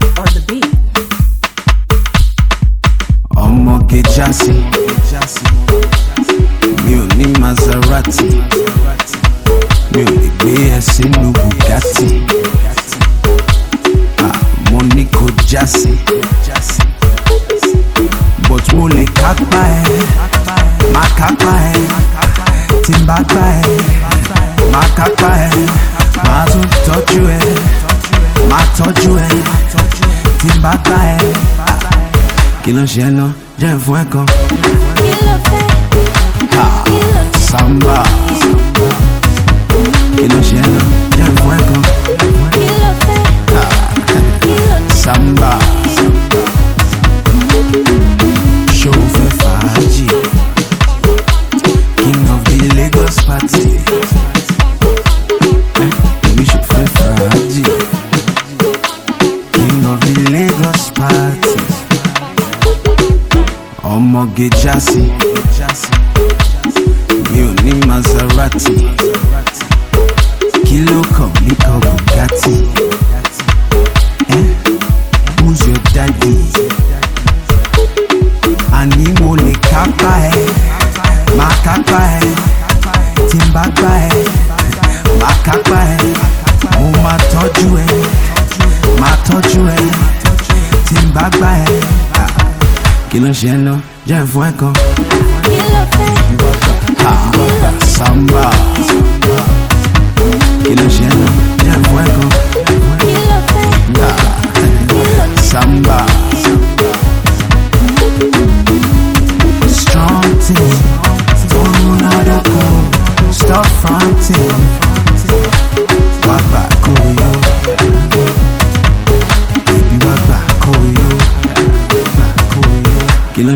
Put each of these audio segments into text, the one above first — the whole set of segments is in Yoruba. left or the beat. Ọmọge jásí, mi ò Maserati, mi ò lè ẹ sínú Bugatti. Mo ní kò but mo lè kápá ẹ, má kápá ẹ, tí n bá gbá ẹ, ẹ. I tọ́jú ẹ tí n bá ẹ kí ló ṣe lọ jẹ́ samba. oge jásí mi ò ní Maserati kilo ló kàn mí kan Bugatti eh? who's your daddy Ani mo le kapa ẹ máa kápá ẹ tí n bá gbá ẹ máa kápá ẹ mo máa tọ́jú ẹ máa tọ́jú ẹ tí n bá gbá ẹ kí ló ń ṣe ẹ náà. J'avoue quand Samba Kilogène J'avoue quand Samba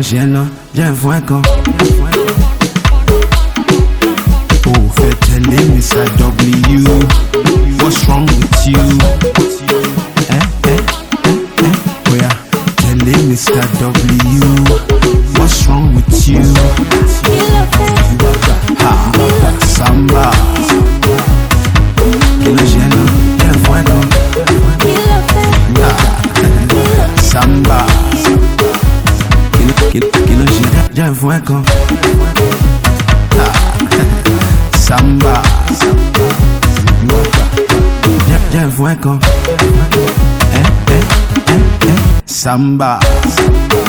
qui le je Oh, fait name W. What's wrong with you? Eh, eh, eh, eh. yeah. W. j'avoue un con. Ah. Samba, j'avoue un con. Samba. Samba.